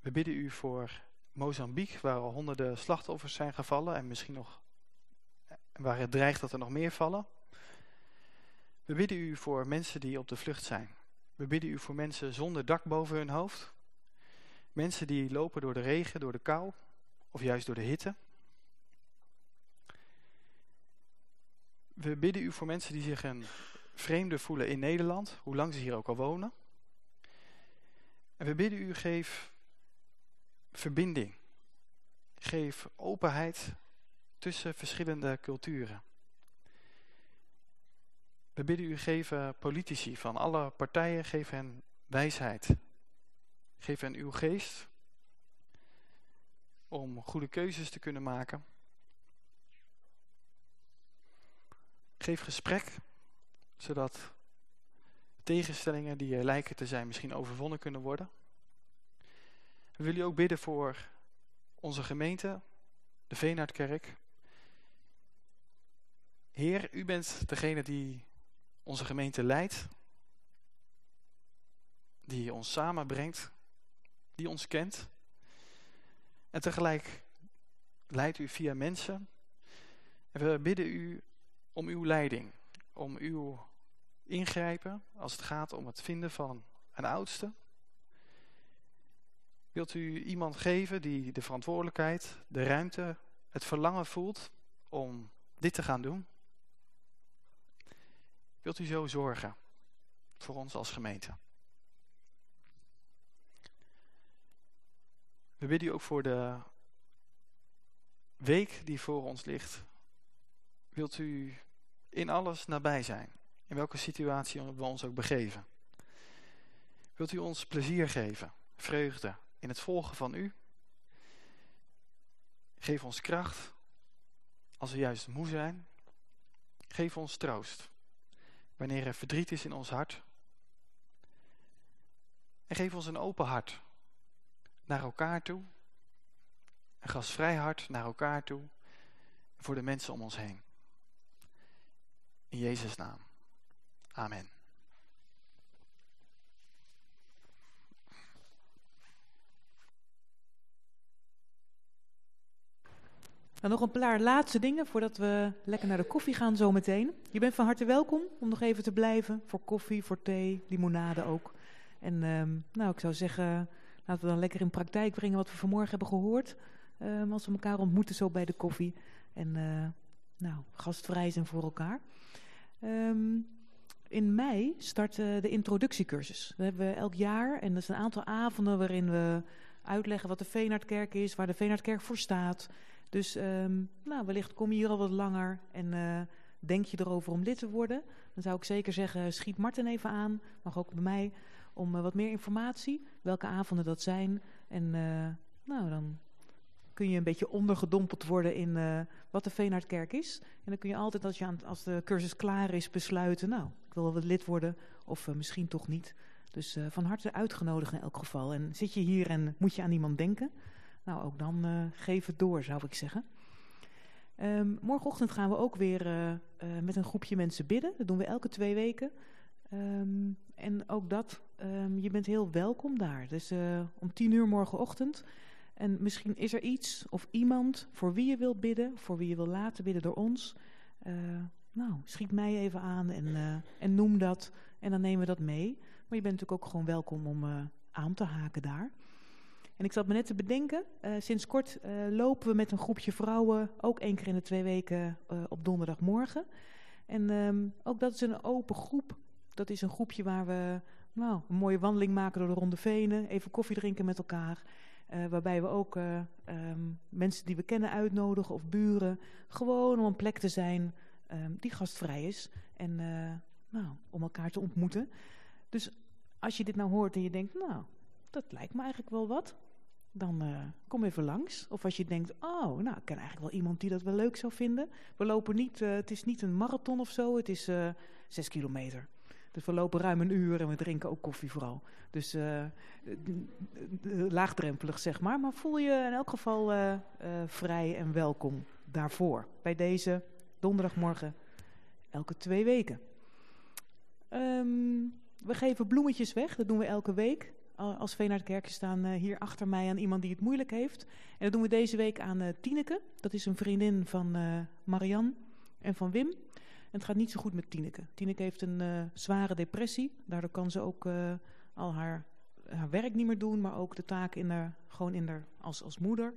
Speaker 6: We bidden u voor Mozambique, waar honderden slachtoffers zijn gevallen en misschien nog waar het dreigt dat er nog meer vallen. We bidden u voor mensen die op de vlucht zijn. We bidden u voor mensen zonder dak boven hun hoofd. Mensen die lopen door de regen, door de kou of juist door de hitte. We bidden u voor mensen die zich een vreemde voelen in Nederland, hoe lang ze hier ook al wonen. En we bidden u, geef verbinding. Geef openheid tussen verschillende culturen. We bidden u, geven politici van alle partijen, geef hen wijsheid. Geef hen uw geest om goede keuzes te kunnen maken. Geef gesprek, zodat tegenstellingen die er lijken te zijn misschien overwonnen kunnen worden. We willen u ook bidden voor onze gemeente, de Veenhardkerk. Heer, u bent degene die onze gemeente leidt, die ons samenbrengt, die ons kent. En tegelijk leidt u via mensen. En we bidden u om uw leiding, om uw ingrijpen als het gaat om het vinden van een oudste. Wilt u iemand geven die de verantwoordelijkheid, de ruimte, het verlangen voelt om dit te gaan doen? Wilt u zo zorgen voor ons als gemeente? We bidden u ook voor de week die voor ons ligt. Wilt u in alles nabij zijn? In welke situatie we ons ook begeven? Wilt u ons plezier geven, vreugde in het volgen van u? Geef ons kracht als we juist moe zijn. Geef ons troost wanneer er verdriet is in ons hart. En geef ons een open hart naar elkaar toe. Een gastvrij hart naar elkaar toe. Voor de mensen om ons heen. In Jezus' naam. Amen.
Speaker 1: Dan nog een paar laatste dingen voordat we lekker naar de koffie gaan zometeen. Je bent van harte welkom om nog even te blijven voor koffie, voor thee, limonade ook. En um, nou, ik zou zeggen, laten we dan lekker in praktijk brengen wat we vanmorgen hebben gehoord. Um, als we elkaar ontmoeten zo bij de koffie. En uh, nou, gastvrij zijn voor elkaar. Um, in mei start de introductiecursus. Dat hebben we elk jaar en dat is een aantal avonden waarin we uitleggen wat de Veenhardkerk is, waar de Veenhardkerk voor staat. Dus um, nou, wellicht kom je hier al wat langer en uh, denk je erover om lid te worden. Dan zou ik zeker zeggen, schiet Martin even aan, mag ook bij mij, om uh, wat meer informatie. Welke avonden dat zijn. En uh, nou, dan kun je een beetje ondergedompeld worden in wat de Veenhardkerk is. En dan kun je altijd, als, je aan, als de cursus klaar is, besluiten... nou, ik wil wel lid worden of misschien toch niet. Dus van harte uitgenodigd in elk geval. En zit je hier en moet je aan iemand denken... nou, ook dan geef het door, zou ik zeggen. Um, morgenochtend gaan we ook weer met een groepje mensen bidden. Dat doen we elke twee weken. Ehm, en ook dat, ehm, je bent heel welkom daar. Dus eh, om tien uur morgenochtend. En misschien is er iets of iemand voor wie je wilt bidden, voor wie je wil laten bidden door ons. Eh, nou, schiet mij even aan en, eh, en noem dat. En dan nemen we dat mee. Maar je bent natuurlijk ook gewoon welkom om eh, aan te haken daar. En ik zat me net te bedenken, eh, sinds kort eh, lopen we met een groepje vrouwen ook één keer in de twee weken eh, op donderdagmorgen. En ehm, ook dat is een open groep. Dat is een groepje waar we nou, een mooie wandeling maken door de Ronde Venen, even koffie drinken met elkaar. waarbij we ook eh, ehm, mensen die we kennen uitnodigen of buren. Gewoon om een plek te zijn ehm, die gastvrij is. En nou, om elkaar te ontmoeten. Dus als je dit nou hoort en je denkt, nou, dat lijkt me eigenlijk wel wat. Dan eh, kom even langs. Of als je denkt, oh, nou, ik ken eigenlijk wel iemand die dat wel leuk zou vinden. We lopen niet, eh, het is niet een marathon of zo, het is eh, zes kilometer. Dus we lopen ruim een uur en we drinken ook koffie vooral. Dus laagdrempelig, zeg maar. Maar voel je in elk geval vrij en welkom daarvoor. Bij deze donderdagmorgen elke twee weken. Ehm, we geven bloemetjes weg, dat doen we elke week. Al- Als vee naar de kerkje staan eh, hier achter mij aan iemand die het moeilijk heeft. En dat doen we deze week aan eh, Tineke. Dat is een vriendin van eh Marianne en van Wim. En het gaat niet zo goed met Tineke. Tineke heeft een zware depressie. Daardoor kan ze ook al haar, haar werk niet meer doen, maar ook de taken in haar, gewoon in haar, als, als moeder.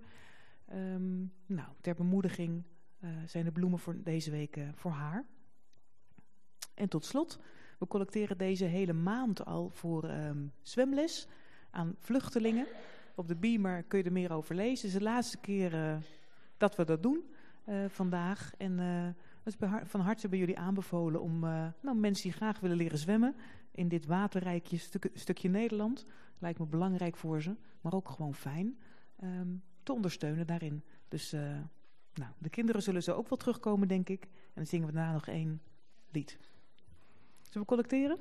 Speaker 1: Ehm, nou, ter bemoediging zijn de bloemen voor deze week voor haar. En tot slot, we collecteren deze hele maand al voor ehm, zwemles aan vluchtelingen. Op de Beamer kun je er meer over lezen. Het is de laatste keer eh, dat we dat doen eh, vandaag. En eh, har- van harte bij jullie aanbevolen om nou, mensen die graag willen leren zwemmen in dit waterrijkje stuk- stukje Nederland. Lijkt me belangrijk voor ze, maar ook gewoon fijn. ehm, te ondersteunen daarin. Dus nou, de kinderen zullen zo ook wel terugkomen, denk ik. En dan zingen we daarna nog één lied. Zullen we collecteren?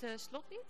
Speaker 7: Het
Speaker 8: eh, slotlied?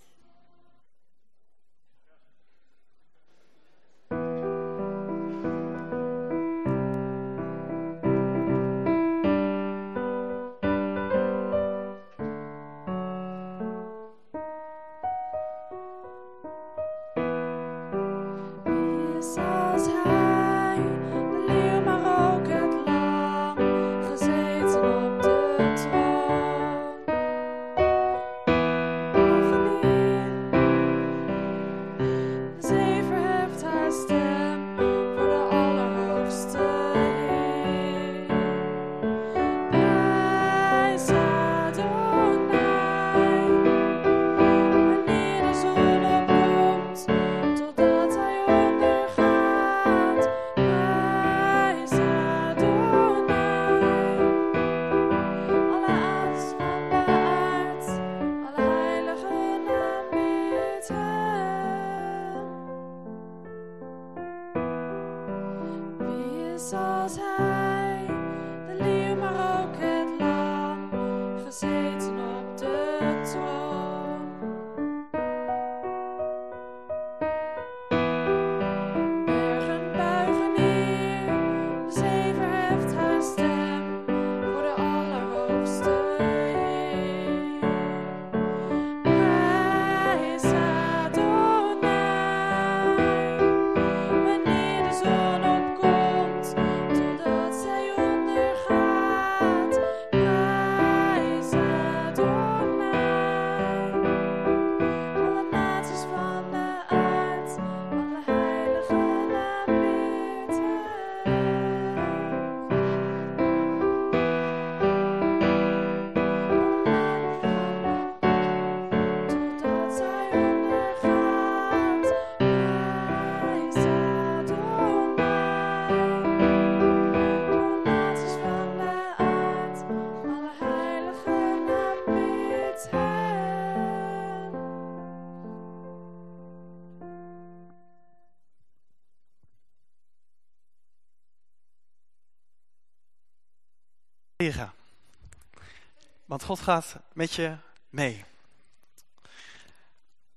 Speaker 6: Want God gaat met je mee.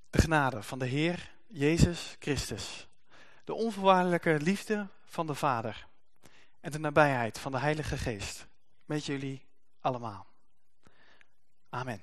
Speaker 6: De genade van de Heer Jezus Christus. De onvoorwaardelijke liefde van de Vader. En de nabijheid van de Heilige Geest. Met jullie allemaal. Amen.